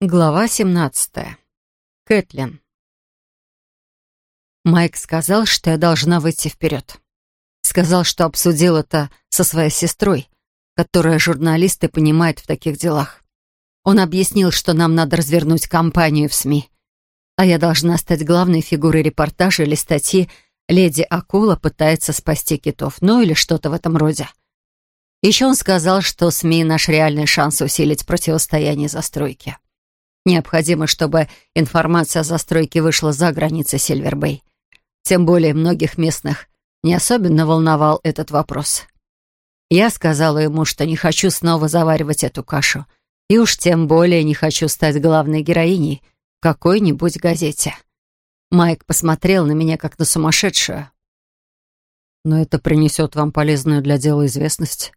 Глава 17. Кэтлин. Майк сказал, что я должна выйти вперед. Сказал, что обсудил это со своей сестрой, которая журналист и понимает в таких делах. Он объяснил, что нам надо развернуть кампанию в СМИ, а я должна стать главной фигурой репортажа или статьи «Леди Акула пытается спасти китов», ну или что-то в этом роде. Еще он сказал, что СМИ — наш реальный шанс усилить противостояние застройки. Необходимо, чтобы информация о застройке вышла за границы Сильвербэй. Тем более многих местных не особенно волновал этот вопрос. Я сказала ему, что не хочу снова заваривать эту кашу, и уж тем более не хочу стать главной героиней в какой-нибудь газете. Майк посмотрел на меня как на сумасшедшую. «Но это принесет вам полезную для дела известность».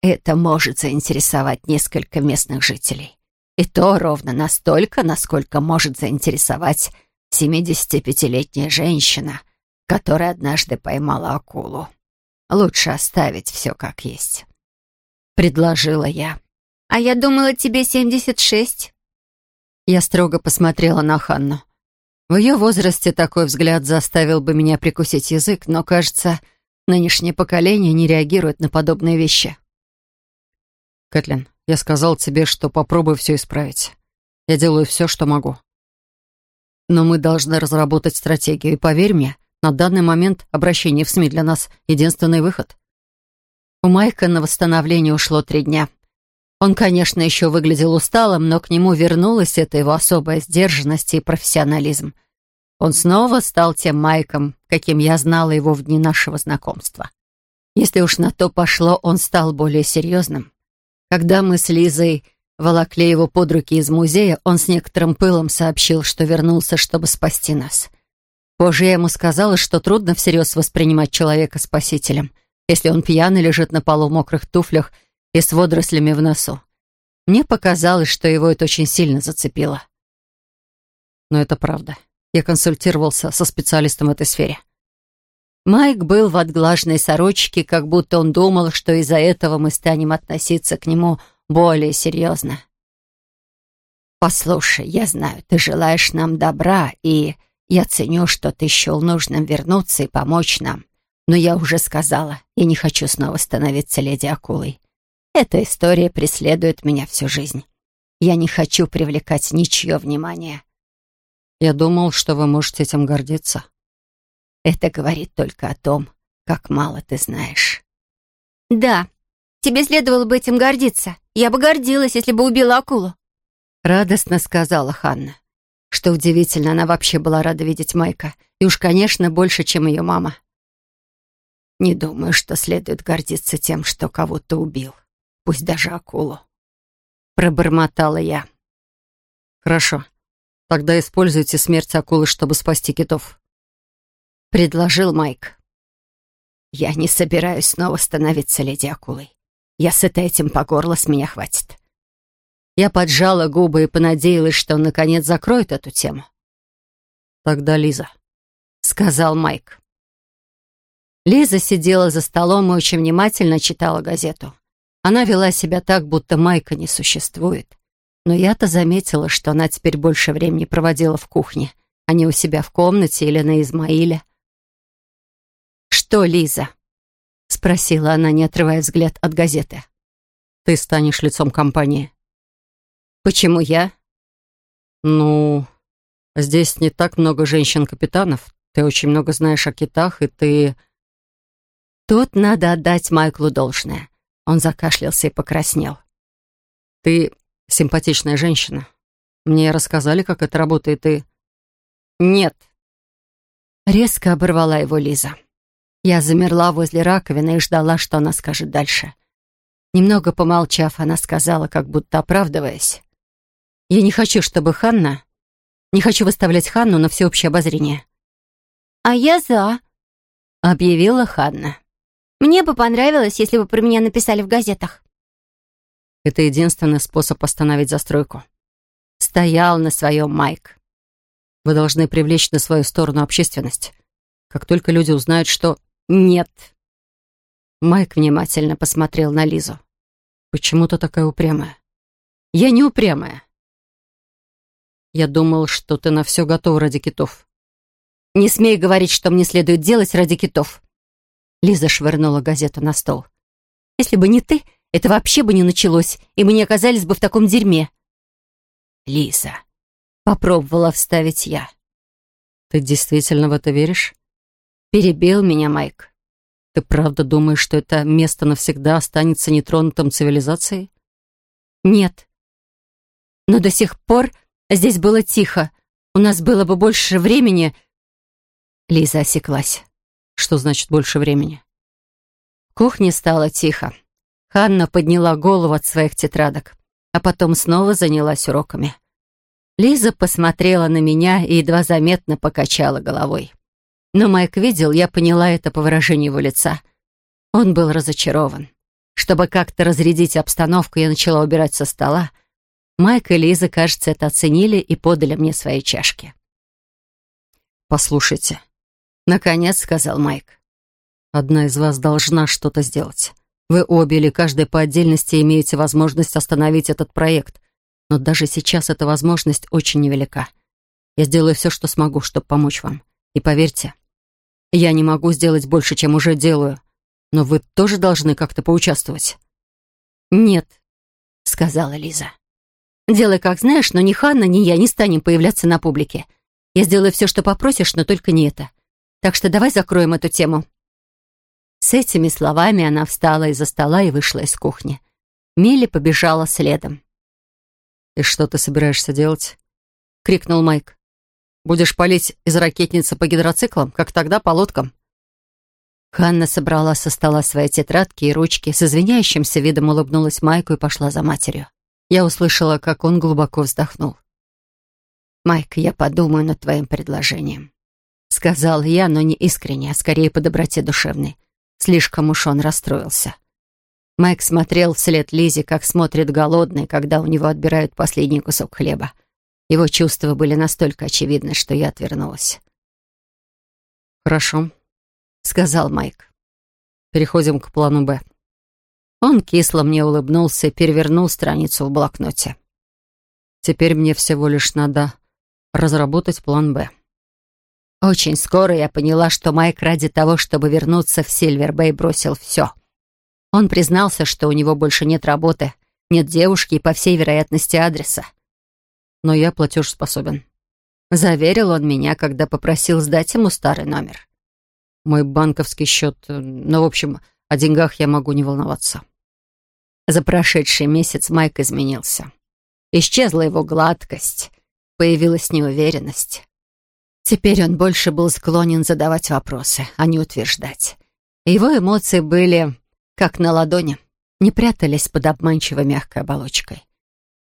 «Это может заинтересовать несколько местных жителей. И то ровно настолько, насколько может заинтересовать 75-летняя женщина, которая однажды поймала акулу. Лучше оставить все как есть. Предложила я. «А я думала, тебе 76». Я строго посмотрела на Ханну. В ее возрасте такой взгляд заставил бы меня прикусить язык, но, кажется, нынешнее поколение не реагирует на подобные вещи. «Кэтлин, я сказал тебе, что попробую все исправить. Я делаю все, что могу. Но мы должны разработать стратегию, и поверь мне, на данный момент обращение в СМИ для нас — единственный выход. У Майка на восстановление ушло три дня. Он, конечно, еще выглядел усталым, но к нему вернулась эта его особая сдержанность и профессионализм. Он снова стал тем Майком, каким я знала его в дни нашего знакомства. Если уж на то пошло, он стал более серьезным. Когда мы с Лизой волокли его под руки из музея, он с некоторым пылом сообщил, что вернулся, чтобы спасти нас. Позже я ему сказала, что трудно всерьез воспринимать человека спасителем, если он пьяный лежит на полу в мокрых туфлях и с водорослями в носу. Мне показалось, что его это очень сильно зацепило. Но это правда. Я консультировался со специалистом в этой сфере. Майк был в отглаженной сорочке, как будто он думал, что из-за этого мы станем относиться к нему более серьезно. «Послушай, я знаю, ты желаешь нам добра, и я ценю, что ты счел нужным вернуться и помочь нам. Но я уже сказала, я не хочу снова становиться леди Акулой. Эта история преследует меня всю жизнь. Я не хочу привлекать ничье внимание». «Я думал, что вы можете этим гордиться», это говорит только о том, как мало ты знаешь. Да, тебе следовало бы этим гордиться. Я бы гордилась, если бы убила акулу. Радостно сказала Ханна. Что удивительно, она вообще была рада видеть Майка. И уж, конечно, больше, чем ее мама. Не думаю, что следует гордиться тем, что кого-то убил. Пусть даже акулу. Пробормотала я. Хорошо. Тогда используйте смерть акулы, чтобы спасти китов. — предложил Майк. «Я не собираюсь снова становиться леди Акулой. Я сыта этим по горло, с меня хватит». Я поджала губы и понадеялась, что он наконец закроет эту тему. «Тогда Лиза», — сказал Майк. Лиза сидела за столом и очень внимательно читала газету. Она вела себя так, будто Майка не существует. Но я-то заметила, что она теперь больше времени проводила в кухне, а не у себя в комнате или на Измаиле. «Что, Лиза?» — спросила она, не отрывая взгляд от газеты. «Ты станешь лицом компании». «Почему я?» «Ну, здесь не так много женщин-капитанов. Ты очень много знаешь о китах, и ты...» Тут надо отдать Майклу должное. Он закашлялся и покраснел. «Ты симпатичная женщина. Мне рассказали, как это работает, и...» «Нет». Резко оборвала его Лиза. Я замерла возле раковины и ждала, что она скажет дальше. Немного помолчав, она сказала, как будто оправдываясь. «Я не хочу, чтобы Ханна... Не хочу выставлять Ханну на всеобщее обозрение». «А я за», — объявила Ханна. «Мне бы понравилось, если бы про меня написали в газетах». Это единственный способ остановить застройку. Стоял на своем Майк. Вы должны привлечь на свою сторону общественность. Как только люди узнают, что «Нет». Майк внимательно посмотрел на Лизу. «Почему ты такая упрямая?» «Я не упрямая. Я думал, что ты на все готова ради китов. Не смей говорить, что мне следует делать ради китов. Лиза швырнула газету на стол. Если бы не ты, это вообще бы не началось, и мы не оказались бы в таком дерьме. Лиза, попробовала вставить я. Ты действительно в это веришь? Перебил меня Майк. Ты правда думаешь, что это место навсегда останется нетронутым цивилизацией? Нет. Но до сих пор здесь было тихо. У нас было бы больше времени. Лиза осеклась. Что значит больше времени? В кухне стало тихо. Ханна подняла голову от своих тетрадок, а потом снова занялась уроками. Лиза посмотрела на меня и едва заметно покачала головой. Но Майк видел, я поняла это по выражению его лица. Он был разочарован. Чтобы как-то разрядить обстановку, я начала убирать со стола. Майк и Лиза, кажется, это оценили и подали мне свои чашки. «Послушайте», — наконец сказал Майк. «Одна из вас должна что-то сделать. Вы обе или каждая по отдельности имеете возможность остановить этот проект. Но даже сейчас эта возможность очень невелика. Я сделаю все, что смогу, чтобы помочь вам. И поверьте, я не могу сделать больше, чем уже делаю. Но вы тоже должны как-то поучаствовать. «Нет», — сказала Лиза. «Делай, как знаешь, но ни Ханна, ни я не станем появляться на публике. Я сделаю все, что попросишь, но только не это. Так что давай закроем эту тему». С этими словами она встала из-за стола и вышла из кухни. Милли побежала следом. «И что ты собираешься делать?» — крикнул Майк. «Будешь палить из ракетницы по гидроциклам, как тогда по лодкам?» Ханна собрала со стола свои тетрадки и ручки, с извиняющимся видом улыбнулась Майку и пошла за матерью. Я услышала, как он глубоко вздохнул. «Майк, я подумаю над твоим предложением», — сказал я, но не искренне, а скорее по доброте душевной. Слишком уж он расстроился. Майк смотрел вслед Лизе, как смотрит голодный, когда у него отбирают последний кусок хлеба. Его чувства были настолько очевидны, что я отвернулась. «Хорошо», — сказал Майк. «Переходим к плану «Б». Он кисло мне улыбнулся и перевернул страницу в блокноте. «Теперь мне всего лишь надо разработать план «Б». Очень скоро я поняла, что Майк ради того, чтобы вернуться в Сильвербэй, бросил все. Он признался, что у него больше нет работы, нет девушки и, по всей вероятности, адреса. Но я платежеспособен. Заверил он меня, когда попросил сдать ему старый номер. Мой банковский счет... Э, ну, в общем, о деньгах я могу не волноваться. За прошедший месяц Майк изменился. Исчезла его гладкость, появилась неуверенность. Теперь он больше был склонен задавать вопросы, а не утверждать. Его эмоции были как на ладони, не прятались под обманчиво мягкой оболочкой.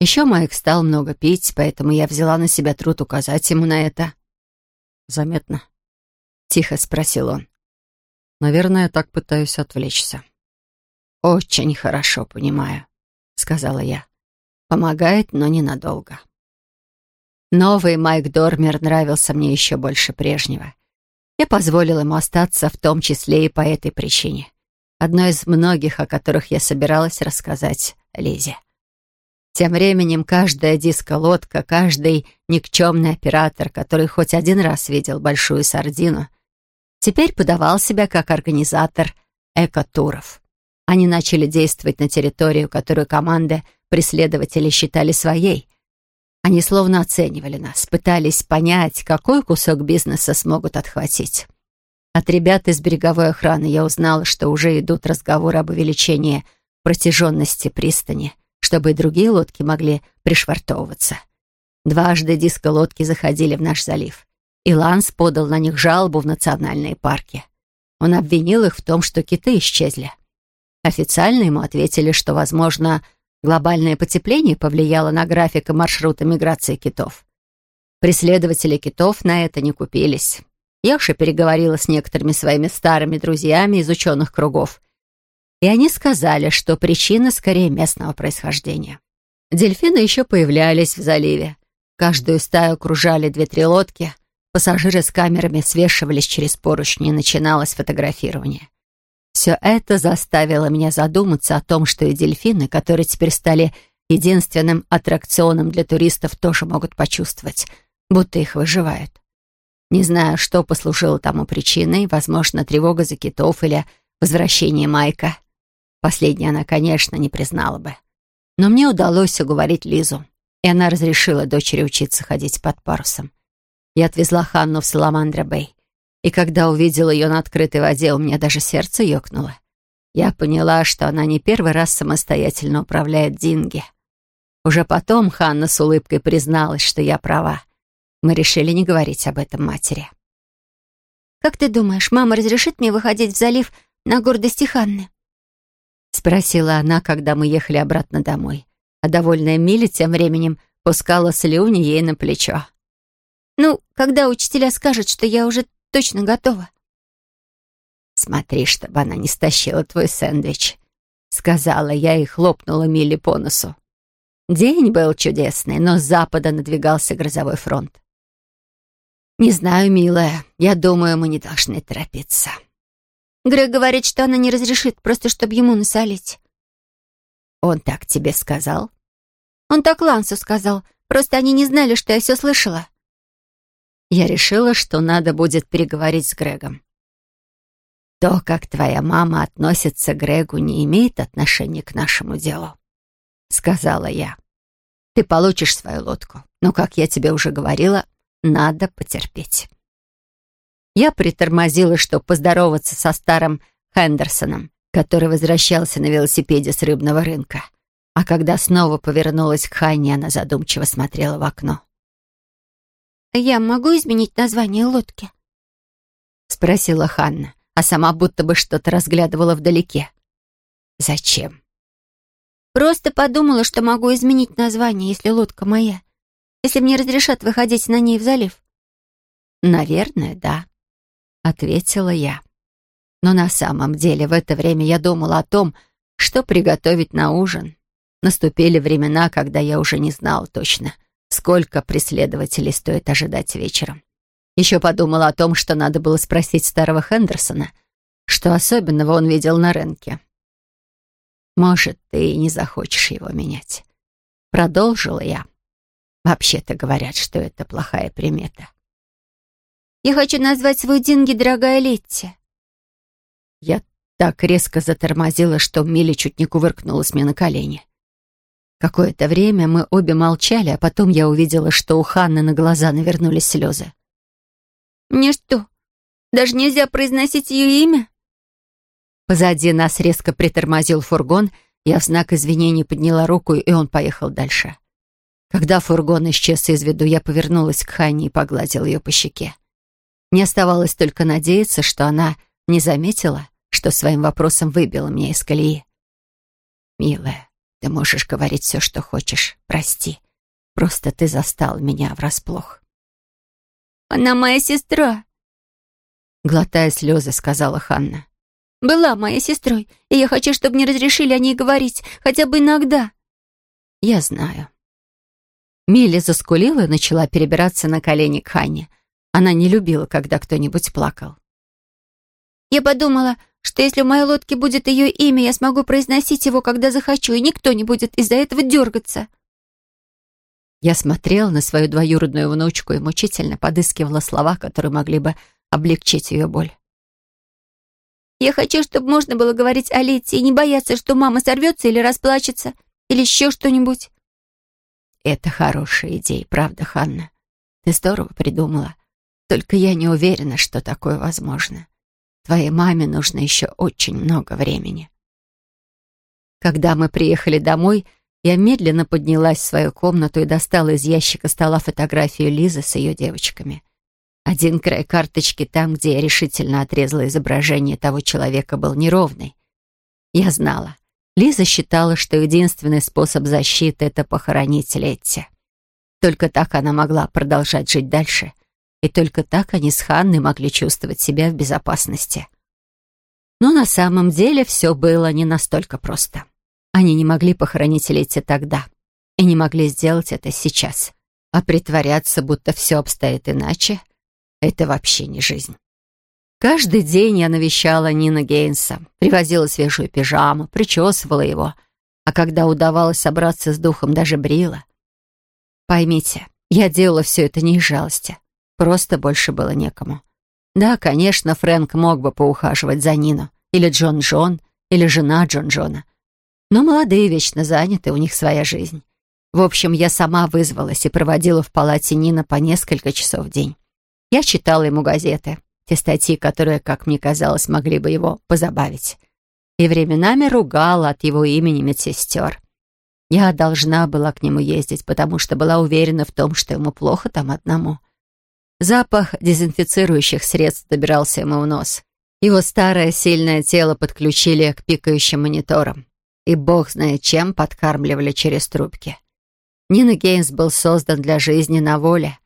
Еще Майк стал много пить, поэтому я взяла на себя труд указать ему на это. «Заметно?» — тихо спросил он. «Наверное, я так пытаюсь отвлечься». «Очень хорошо понимаю», — сказала я. «Помогает, но ненадолго». Новый Майк Дормер нравился мне еще больше прежнего. Я позволила ему остаться, в том числе и по этой причине. Одной из многих, о которых я собиралась рассказать Лизе. Тем временем каждая диско-лодка, каждый никчемный оператор, который хоть один раз видел большую сардину, теперь подавал себя как организатор экотуров. Они начали действовать на территорию, которую команды преследователей считали своей — они словно оценивали нас, пытались понять, какой кусок бизнеса смогут отхватить. От ребят из береговой охраны я узнала, что уже идут разговоры об увеличении протяженности пристани, чтобы и другие лодки могли пришвартовываться. Дважды диско-лодки заходили в наш залив, и Ланс подал на них жалобу в национальные парки. Он обвинил их в том, что киты исчезли. Официально ему ответили, что, возможно, Глобальное потепление повлияло на график и маршруты миграции китов. Преследователи китов на это не купились. Я уже переговорила с некоторыми своими старыми друзьями из ученых кругов. И они сказали, что причина скорее местного происхождения. Дельфины еще появлялись в заливе. Каждую стаю окружали две-три лодки. Пассажиры с камерами свешивались через поручни, и начиналось фотографирование. Все это заставило меня задуматься о том, что и дельфины, которые теперь стали единственным аттракционом для туристов тоже могут почувствовать, будто их выживают. Не знаю, что послужило тому причиной, возможно, тревога за китов или возвращение Майка. Последнее она, конечно, не признала бы. Но мне удалось уговорить Лизу, и она разрешила дочери учиться ходить под парусом. Я отвезла Ханну в Саламандра-Бэй, и когда увидела ее на открытой воде, у меня даже сердце ёкнуло. Я поняла, что она не первый раз самостоятельно управляет Динги. Уже потом Ханна с улыбкой призналась, что я права. Мы решили не говорить об этом матери. «Как ты думаешь, мама разрешит мне выходить в залив на гордости Ханны?» Спросила она, когда мы ехали обратно домой. А довольная Миля тем временем пускала слюни ей на плечо. «Ну, когда учителя скажут, что я уже точно готова». «Смотри, чтобы она не стащила твой сэндвич», — сказала я и хлопнула Милли по носу. День был чудесный, но с запада надвигался грозовой фронт. «Не знаю, милая. Я думаю, мы не должны торопиться». Грег говорит, что она не разрешит, просто чтобы ему насолить. «Он так тебе сказал?» «Он так Лансу сказал. Просто они не знали, что я все слышала». Я решила, что надо будет переговорить с Грегом. То, как твоя мама относится к Грегу, не имеет отношения к нашему делу, сказала я. Ты получишь свою лодку, но, как я тебе уже говорила, надо потерпеть. Я притормозила, чтобы поздороваться со старым Хендерсоном, который возвращался на велосипеде с рыбного рынка. А когда снова повернулась к Ханне, она задумчиво смотрела в окно. «Я могу изменить название лодки?» — спросила Ханна, а сама будто бы что-то разглядывала вдалеке. «Зачем?» «Просто подумала, что могу изменить название, если лодка моя если мне разрешат выходить на ней в залив?» «Наверное, да», — ответила я. Но на самом деле в это время я думала о том, что приготовить на ужин. Наступили времена, когда я уже не знала точно, сколько преследователей стоит ожидать вечером. Еще подумала о том, что надо было спросить старого Хендерсона, что особенного он видел на рынке. «Может, ты и не захочешь его менять». Продолжила я. Вообще-то говорят, что это плохая примета. Я хочу назвать свой Динги «Дорогая Летти». Я так резко затормозила, что Милли чуть не кувыркнулась мне на колени. Какое-то время мы обе молчали, а потом я увидела, что у Ханны на глаза навернулись слезы. «Мне что, даже нельзя произносить ее имя?» Позади нас резко притормозил фургон, я в знак извинений подняла руку, и он поехал дальше. Когда фургон исчез из виду, я повернулась к Ханне и погладила ее по щеке. Не оставалось только надеяться, что она не заметила, что своим вопросом выбила меня из колеи. «Милая, ты можешь говорить все, что хочешь. Прости. Просто ты застал меня врасплох». «Она моя сестра», — глотая слезы, сказала Ханна. «Была моей сестрой, и я хочу, чтобы мне разрешили о ней говорить, хотя бы иногда». «Я знаю», Милли заскулила и начала перебираться на колени к Ханне. Она не любила, когда кто-нибудь плакал. «Я подумала, что если в моей лодке будет ее имя, я смогу произносить его, когда захочу, и никто не будет из-за этого дергаться». Я смотрела на свою двоюродную внучку и мучительно подыскивала слова, которые могли бы облегчить ее боль. «Я хочу, чтобы можно было говорить о Лете и не бояться, что мама сорвется или расплачется, или еще что-нибудь. Это хорошая идея, правда, Ханна? Ты здорово придумала. Только я не уверена, что такое возможно. Твоей маме нужно еще очень много времени. Когда мы приехали домой, я медленно поднялась в свою комнату и достала из ящика стола фотографию Лизы с ее девочками. Один край карточки там, где я решительно отрезала изображение того человека, был неровный. Я знала, Лиза считала, что единственный способ защиты — это похоронить Летти. Только так она могла продолжать жить дальше, и только так они с Ханной могли чувствовать себя в безопасности. Но на самом деле все было не настолько просто. Они не могли похоронить Летти тогда и не могли сделать это сейчас. А притворяться, будто все обстоит иначе, это вообще не жизнь. Каждый день я навещала Нина Гейнса, привозила свежую пижаму, причесывала его, а когда удавалось собраться с духом, даже брила. Поймите, я делала все это не из жалости. Просто больше было некому. Да, конечно, Фрэнк мог бы поухаживать за Нину, или Джон Джон, или жена Джон Джона. Но молодые вечно заняты, у них своя жизнь. В общем, я сама вызвалась и проводила в палате Нина по несколько часов в день. Я читала ему газеты, те статьи, которые, как мне казалось, могли бы его позабавить. И временами ругала от его имени медсестер. Я должна была к нему ездить, потому что была уверена в том, что ему плохо там одному. Запах дезинфицирующих средств добирался ему в нос. Его старое сильное тело подключили к пикающим мониторам. И бог знает чем подкармливали через трубки. Нина Гейнс был создан для жизни на воле.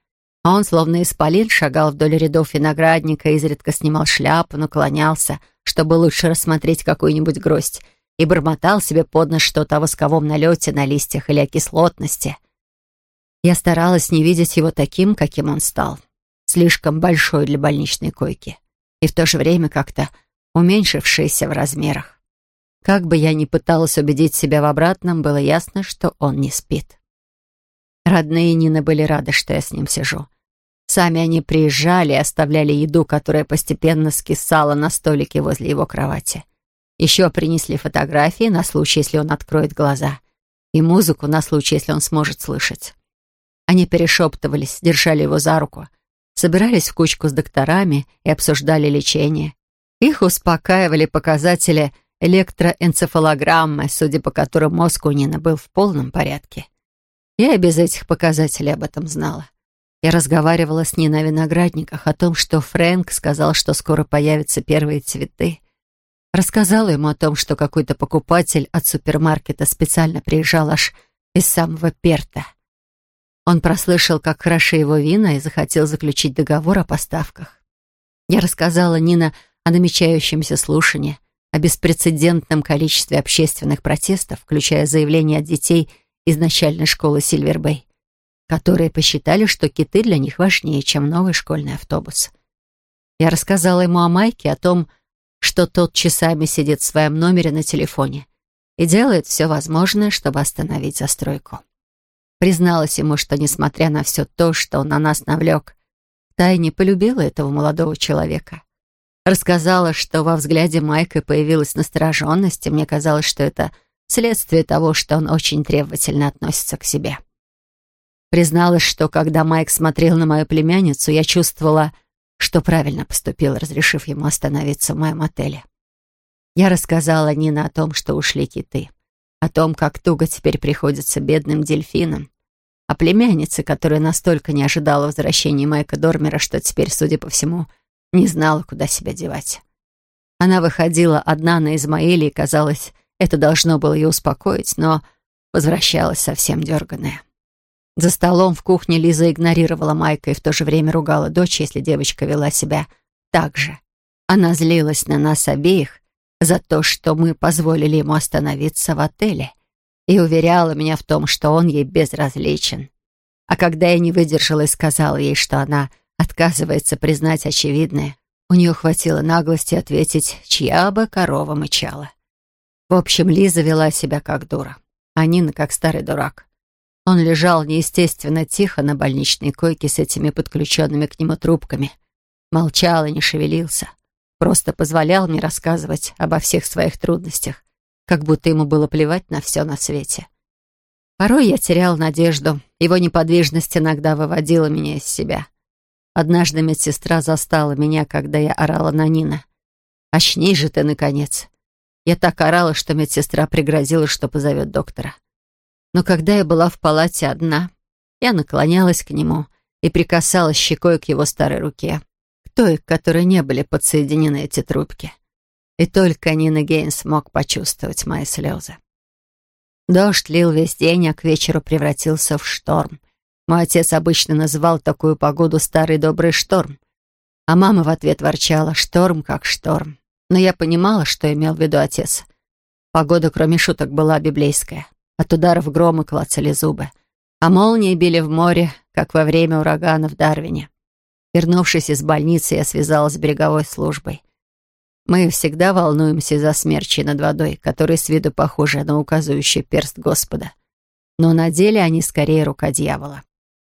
А он, словно исполин, шагал вдоль рядов виноградника, изредка снимал шляпу, наклонялся, чтобы лучше рассмотреть какую-нибудь гроздь, и бормотал себе под нос что-то о восковом налете на листьях или о кислотности. Я старалась не видеть его таким, каким он стал. Слишком большой для больничной койки. И в то же время как-то уменьшившийся в размерах. Как бы я ни пыталась убедить себя в обратном, было ясно, что он не спит. Родные Нины были рады, что я с ним сижу. Сами они приезжали и оставляли еду, которая постепенно скисала на столике возле его кровати. Еще принесли фотографии на случай, если он откроет глаза, и музыку на случай, если он сможет слышать. Они перешептывались, держали его за руку, собирались в кучку с докторами и обсуждали лечение. Их успокаивали показатели электроэнцефалограммы, судя по которым мозг у Нины был в полном порядке. Я и без этих показателей об этом знала. Я разговаривала с ней на виноградниках о том, что Фрэнк сказал, что скоро появятся первые цветы. Рассказала ему о том, что какой-то покупатель от супермаркета специально приезжал аж из самого Перта. Он прослышал, как хороши его вина и захотел заключить договор о поставках. Я рассказала Нина о намечающемся слушании, о беспрецедентном количестве общественных протестов, включая заявления от детей из начальной школы Сильвербэй, которые посчитали, что киты для них важнее, чем новый школьный автобус. Я рассказала ему о Майке, о том, что тот часами сидит в своем номере на телефоне и делает все возможное, чтобы остановить застройку. Призналась ему, что, несмотря на все то, что он на нас навлек, тайне полюбила этого молодого человека. Рассказала, что во взгляде Майка появилась настороженность, и мне казалось, что это следствие того, что он очень требовательно относится к себе. Призналась, что когда Майк смотрел на мою племянницу, я чувствовала, что правильно поступил, разрешив ему остановиться в моем отеле. Я рассказала Нине о том, что ушли киты, о том, как туго теперь приходится бедным дельфинам, о племяннице, которая настолько не ожидала возвращения Майка Дормера, что теперь, судя по всему, не знала, куда себя девать. Она выходила одна на Измаиле, и, казалось, это должно было ее успокоить, но возвращалась совсем дерганая. За столом в кухне Лиза игнорировала Майка и в то же время ругала дочь, если девочка вела себя так же. Она злилась на нас обеих за то, что мы позволили ему остановиться в отеле — и уверяла меня в том, что он ей безразличен. А когда я не выдержала и сказала ей, что она отказывается признать очевидное, у нее хватило наглости ответить, чья бы корова мычала. В общем, Лиза вела себя как дура, а Нина как старый дурак. Он лежал неестественно тихо на больничной койке с этими подключенными к нему трубками. Молчал и не шевелился. Просто позволял мне рассказывать обо всех своих трудностях как будто ему было плевать на все на свете. Порой я терял надежду, его неподвижность иногда выводила меня из себя. Однажды медсестра застала меня, когда я орала на Нина. «Очнись же ты, наконец!» Я так орала, что медсестра пригрозила, что позовет доктора. Но когда я была в палате одна, я наклонялась к нему и прикасалась щекой к его старой руке, к той, к которой не были подсоединены эти трубки. И только Нина Гейнс мог почувствовать мои слезы. Дождь лил весь день, а к вечеру превратился в шторм. Мой отец обычно называл такую погоду «старый добрый шторм». А мама в ответ ворчала «шторм как шторм». Но я понимала, что имел в виду отец. Погода, кроме шуток, была библейская. От ударов грома клацали зубы. А молнии били в море, как во время урагана в Дарвине. Вернувшись из больницы, я связалась с береговой службой. Мы всегда волнуемся за смерчи над водой, которые с виду похожи на указывающий перст Господа. Но на деле они скорее рука дьявола.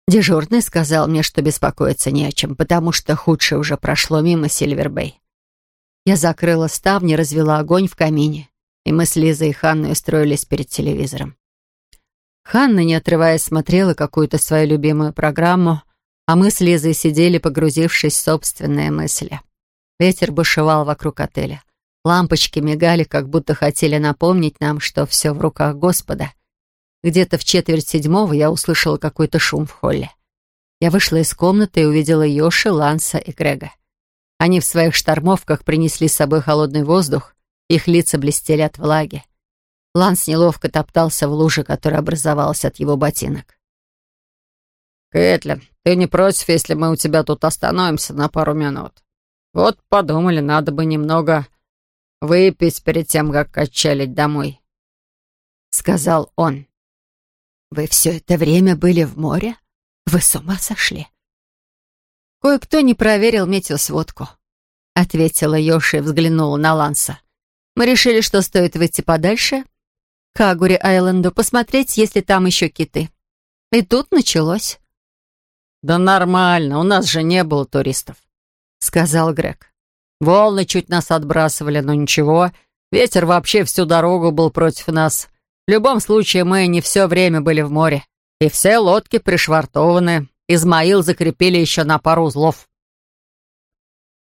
Дежурный сказал мне, что беспокоиться не о чем, потому что худшее уже прошло мимо Сильвербэй. Я закрыла ставни, развела огонь в камине, и мы с Лизой и Ханной устроились перед телевизором. Ханна, не отрываясь, смотрела какую-то свою любимую программу, а мы с Лизой сидели, погрузившись в собственные мысли. Ветер бушевал вокруг отеля. Лампочки мигали, как будто хотели напомнить нам, что все в руках Господа. Где-то в четверть седьмого я услышала какой-то шум в холле. Я вышла из комнаты и увидела Йоши, Ланса и Грега. Они в своих штормовках принесли с собой холодный воздух, их лица блестели от влаги. Ланс неловко топтался в луже, которая образовалась от его ботинок. «Кэтлин, ты не против, если мы у тебя тут остановимся на пару минут? Вот подумали, надо бы немного выпить перед тем, как качалить домой», — сказал он. «Вы все это время были в море? Вы с ума сошли?» «Кое-кто не проверил метеосводку», — ответила Йоши и взглянула на Ланса. «Мы решили, что стоит выйти подальше, к Агури-Айленду, посмотреть, есть ли там еще киты. И тут началось». «Да нормально, у нас же не было туристов», — сказал Грег. «Волны чуть нас отбрасывали, но ничего. Ветер вообще всю дорогу был против нас. В любом случае, мы не все время были в море. И все лодки пришвартованы. Измаил закрепили еще на пару узлов.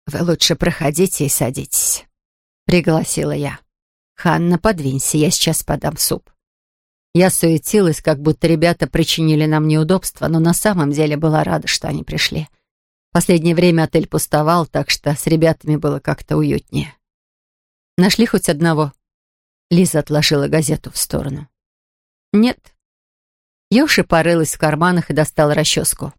«Вы лучше проходите и садитесь», — пригласила я. «Ханна, подвинься, я сейчас подам суп». Я суетилась, как будто ребята причинили нам неудобства, но на самом деле была рада, что они пришли. Последнее время отель пустовал, так что с ребятами было как-то уютнее. «Нашли хоть одного?» Лиза отложила газету в сторону. «Нет». Йоши порылась в карманах и достала расческу.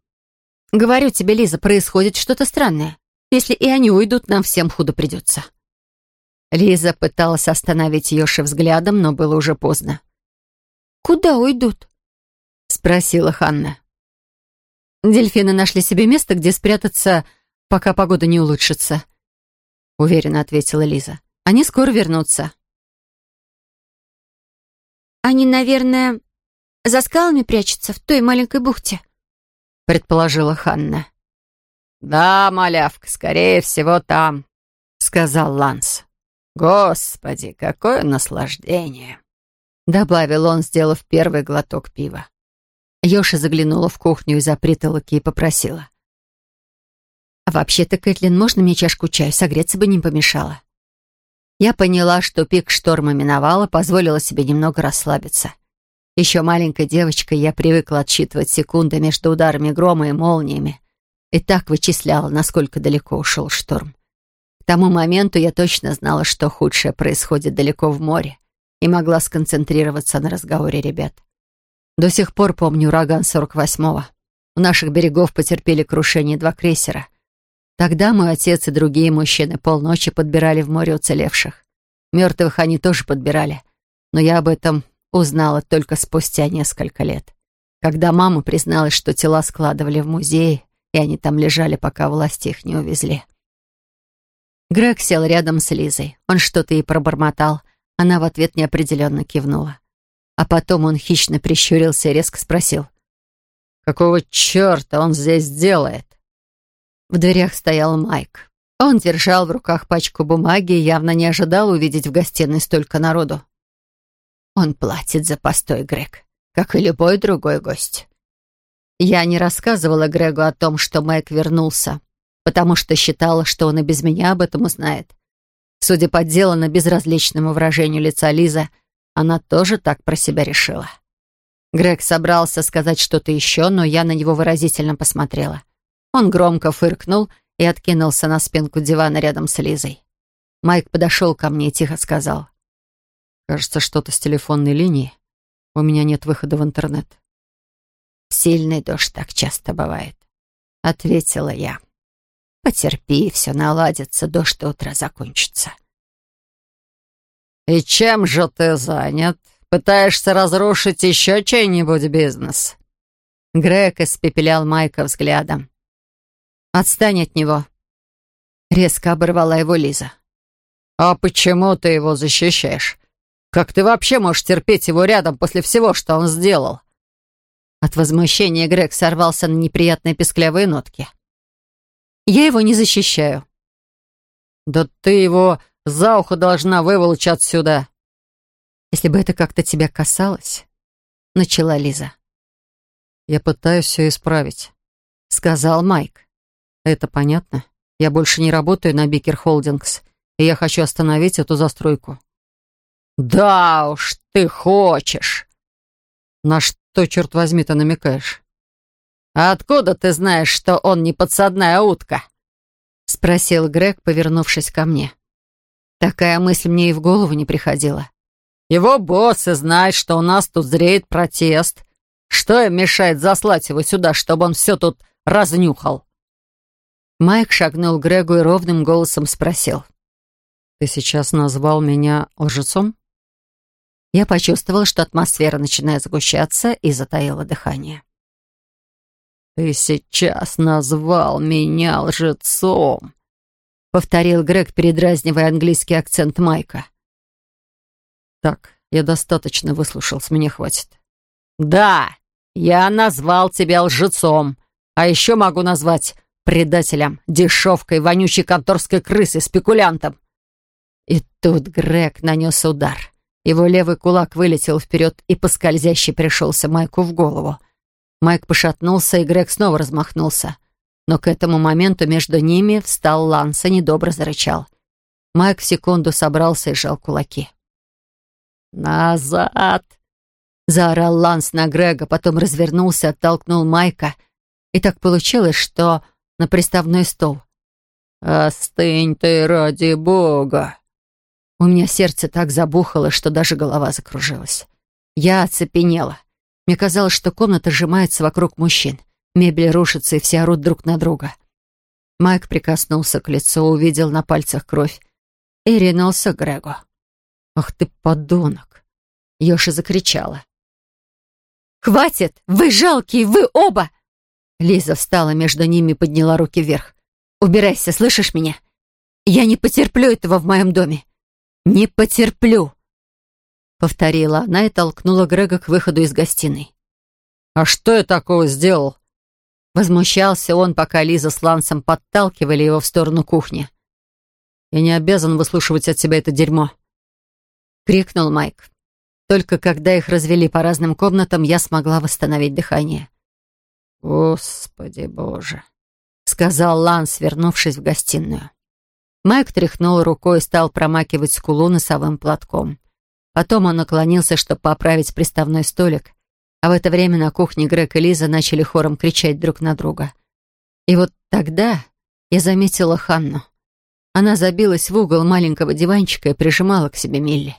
«Говорю тебе, Лиза, происходит что-то странное. Если и они уйдут, нам всем худо придется». Лиза пыталась остановить Йоши взглядом, но было уже поздно. «Куда уйдут?» — спросила Ханна. «Дельфины нашли себе место, где спрятаться, пока погода не улучшится», — уверенно ответила Лиза. «Они скоро вернутся». «Они, наверное, за скалами прячутся в той маленькой бухте», — предположила Ханна. «Да, малявка, скорее всего, там», — сказал Ланс. «Господи, какое наслаждение!» — добавил он, сделав первый глоток пива. Йоша заглянула в кухню из-за притолоки и попросила. «А вообще-то, Кэтлин, можно мне чашку чая? Согреться бы не помешало». Я поняла, что пик шторма миновала, позволила себе немного расслабиться. Еще маленькой девочкой я привыкла отсчитывать секунды между ударами грома и молниями. И так вычисляла, насколько далеко ушел шторм. К тому моменту я точно знала, что худшее происходит далеко в море, и могла сконцентрироваться на разговоре ребят. До сих пор помню ураган 48-го. У наших берегов потерпели крушение два крейсера. Тогда мой отец и другие мужчины полночи подбирали в море уцелевших. Мертвых они тоже подбирали. Но я об этом узнала только спустя несколько лет. Когда мама призналась, что тела складывали в музее, и они там лежали, пока власти их не увезли. Грег сел рядом с Лизой. Он что-то ей пробормотал. Она в ответ неопределенно кивнула. А потом он хищно прищурился и резко спросил. «Какого черта он здесь делает?» В дверях стоял Майк. Он держал в руках пачку бумаги и явно не ожидал увидеть в гостиной столько народу. Он платит за постой, Грег, как и любой другой гость. Я не рассказывала Грегу о том, что Майк вернулся, потому что считала, что он и без меня об этом узнает. Судя по делано безразличному выражению лица Лиза, она тоже так про себя решила. Грег собрался сказать что-то еще, но я на него выразительно посмотрела. Он громко фыркнул и откинулся на спинку дивана рядом с Лизой. Майк подошел ко мне и тихо сказал. «Кажется, что-то с телефонной линии. У меня нет выхода в интернет». «Сильный дождь так часто бывает», — ответила я. «Потерпи, все наладится, дождь до утра закончится». «И чем же ты занят? Пытаешься разрушить еще чей-нибудь бизнес?» Грег испепелял Майка взглядом. «Отстань от него!» Резко оборвала его Лиза. «А почему ты его защищаешь? Как ты вообще можешь терпеть его рядом после всего, что он сделал?» От возмущения Грег сорвался на неприятные песклявые нотки. «Я его не защищаю». «Да ты его за ухо должна выволочь отсюда!» «Если бы это как-то тебя касалось...» — начала Лиза. «Я пытаюсь все исправить», — сказал Майк. «Это понятно? Я больше не работаю на Бикер Холдингс, и я хочу остановить эту застройку». «Да уж, ты хочешь!» «На что, черт возьми, ты намекаешь?» «А откуда ты знаешь, что он не подсадная утка?» — спросил Грег, повернувшись ко мне. Такая мысль мне и в голову не приходила. «Его боссы знают, что у нас тут зреет протест. Что им мешает заслать его сюда, чтобы он все тут разнюхал?» Майк шагнул к Грегу и ровным голосом спросил. «Ты сейчас назвал меня лжецом?» Я почувствовала, что атмосфера начинает сгущаться и затаила дыхание. «Ты сейчас назвал меня лжецом», — повторил Грег, передразнивая английский акцент Майка. «Так, я достаточно выслушал, с меня хватит». «Да, я назвал тебя лжецом, а еще могу назвать предателем, дешевкой, вонючей конторской крысой, спекулянтом». И тут Грег нанес удар. Его левый кулак вылетел вперед и по скользящей пришелся Майку в голову. Майк пошатнулся, и Грег снова размахнулся. Но к этому моменту между ними встал Ланс и недобро зарычал. Майк в секунду собрался и сжал кулаки. «Назад!» — заорал Ланс на Грега, потом развернулся, оттолкнул Майка. И так получилось, что на приставной стол. «Остынь ты ради бога!» У меня сердце так забухало, что даже голова закружилась. Я оцепенела. Мне казалось, что комната сжимается вокруг мужчин. Мебель рушится, и все орут друг на друга. Майк прикоснулся к лицу, увидел на пальцах кровь и ринулся к Грегу. «Ах ты, подонок!» Йоша закричала. «Хватит! Вы жалкие, вы оба!» Лиза встала между ними и подняла руки вверх. «Убирайся, слышишь меня? Я не потерплю этого в моем доме. Не потерплю!» повторила она и толкнула Грега к выходу из гостиной. «А что я такого сделал?» Возмущался он, пока Лиза с Лансом подталкивали его в сторону кухни. «Я не обязан выслушивать от тебя это дерьмо», — крикнул Майк. Только когда их развели по разным комнатам, я смогла восстановить дыхание. «Господи боже», — сказал Ланс, вернувшись в гостиную. Майк тряхнул рукой и стал промакивать скулу носовым платком. Потом он наклонился, чтобы поправить приставной столик, а в это время на кухне Грег и Лиза начали хором кричать друг на друга. И вот тогда я заметила Ханну. Она забилась в угол маленького диванчика и прижимала к себе Милли.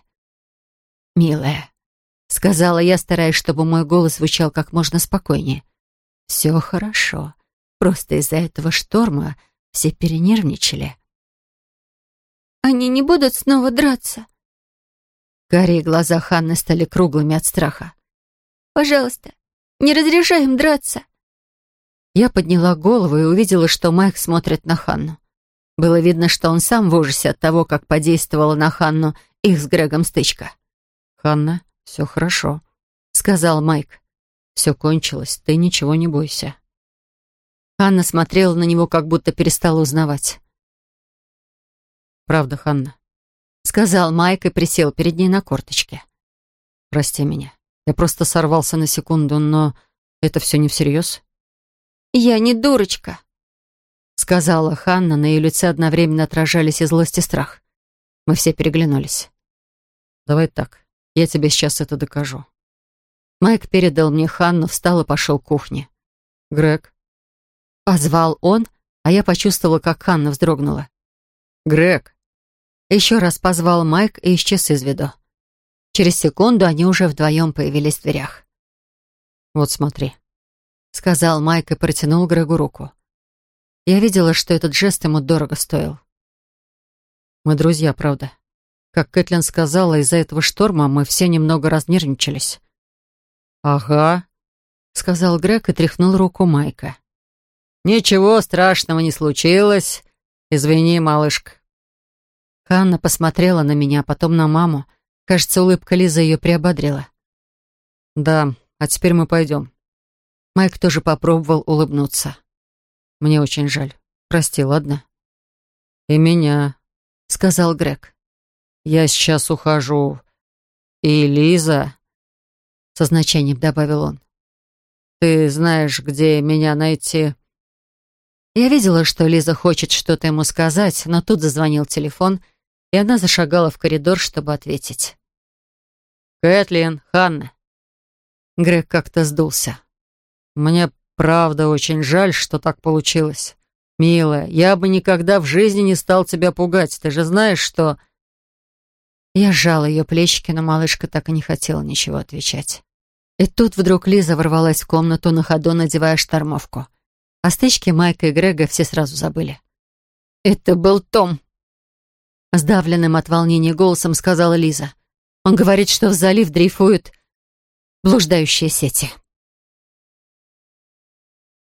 «Милая», — сказала я, стараясь, чтобы мой голос звучал как можно спокойнее. «Все хорошо. Просто из-за этого шторма все перенервничали». «Они не будут снова драться?» Гарри и глаза Ханны стали круглыми от страха. «Пожалуйста, не разрешай им драться!» Я подняла голову и увидела, что Майк смотрит на Ханну. Было видно, что он сам в ужасе от того, как подействовала на Ханну их с Грегом стычка. «Ханна, все хорошо», — сказал Майк. «Все кончилось, ты ничего не бойся». Ханна смотрела на него, как будто перестала узнавать. «Правда, Ханна, — сказал Майк и присел перед ней на корточке. «Прости меня. Я просто сорвался на секунду, но это все не всерьез?» «Я не дурочка», — сказала Ханна. На ее лице одновременно отражались и злость, и страх. Мы все переглянулись. «Давай так. Я тебе сейчас это докажу». Майк передал мне Ханну, встал и пошел к кухне. «Грег». Позвал он, а я почувствовала, как Ханна вздрогнула. «Грег». Еще раз позвал Майк и исчез из виду. Через секунду они уже вдвоем появились в дверях. «Вот смотри», — сказал Майк и протянул Грегу руку. Я видела, что этот жест ему дорого стоил. «Мы друзья, правда. Как Кэтлин сказала, из-за этого шторма мы все немного разнервничались». «Ага», — сказал Грег и тряхнул руку Майка. «Ничего страшного не случилось. Извини, малышка». Ханна посмотрела на меня, потом на маму. Кажется, улыбка Лизы ее приободрила. «Да, а теперь мы пойдем». Майк тоже попробовал улыбнуться. «Мне очень жаль. Прости, ладно?» «И меня», — сказал Грег. «Я сейчас ухожу. И Лиза...» Со значением добавил он. «Ты знаешь, где меня найти?» Я видела, что Лиза хочет что-то ему сказать, но тут зазвонил телефон, и она зашагала в коридор, чтобы ответить. «Кэтлин, Ханна». Грег как-то сдулся. «Мне правда очень жаль, что так получилось. Милая, я бы никогда в жизни не стал тебя пугать. Ты же знаешь, что...» Я сжала ее плечики, но малышка так и не хотела ничего отвечать. И тут вдруг Лиза ворвалась в комнату на ходу, надевая штормовку. О стычке Майка и Грега все сразу забыли. «Это был Том», — сдавленным от волнения голосом сказала Лиза. «Он говорит, что в залив дрейфуют блуждающие сети».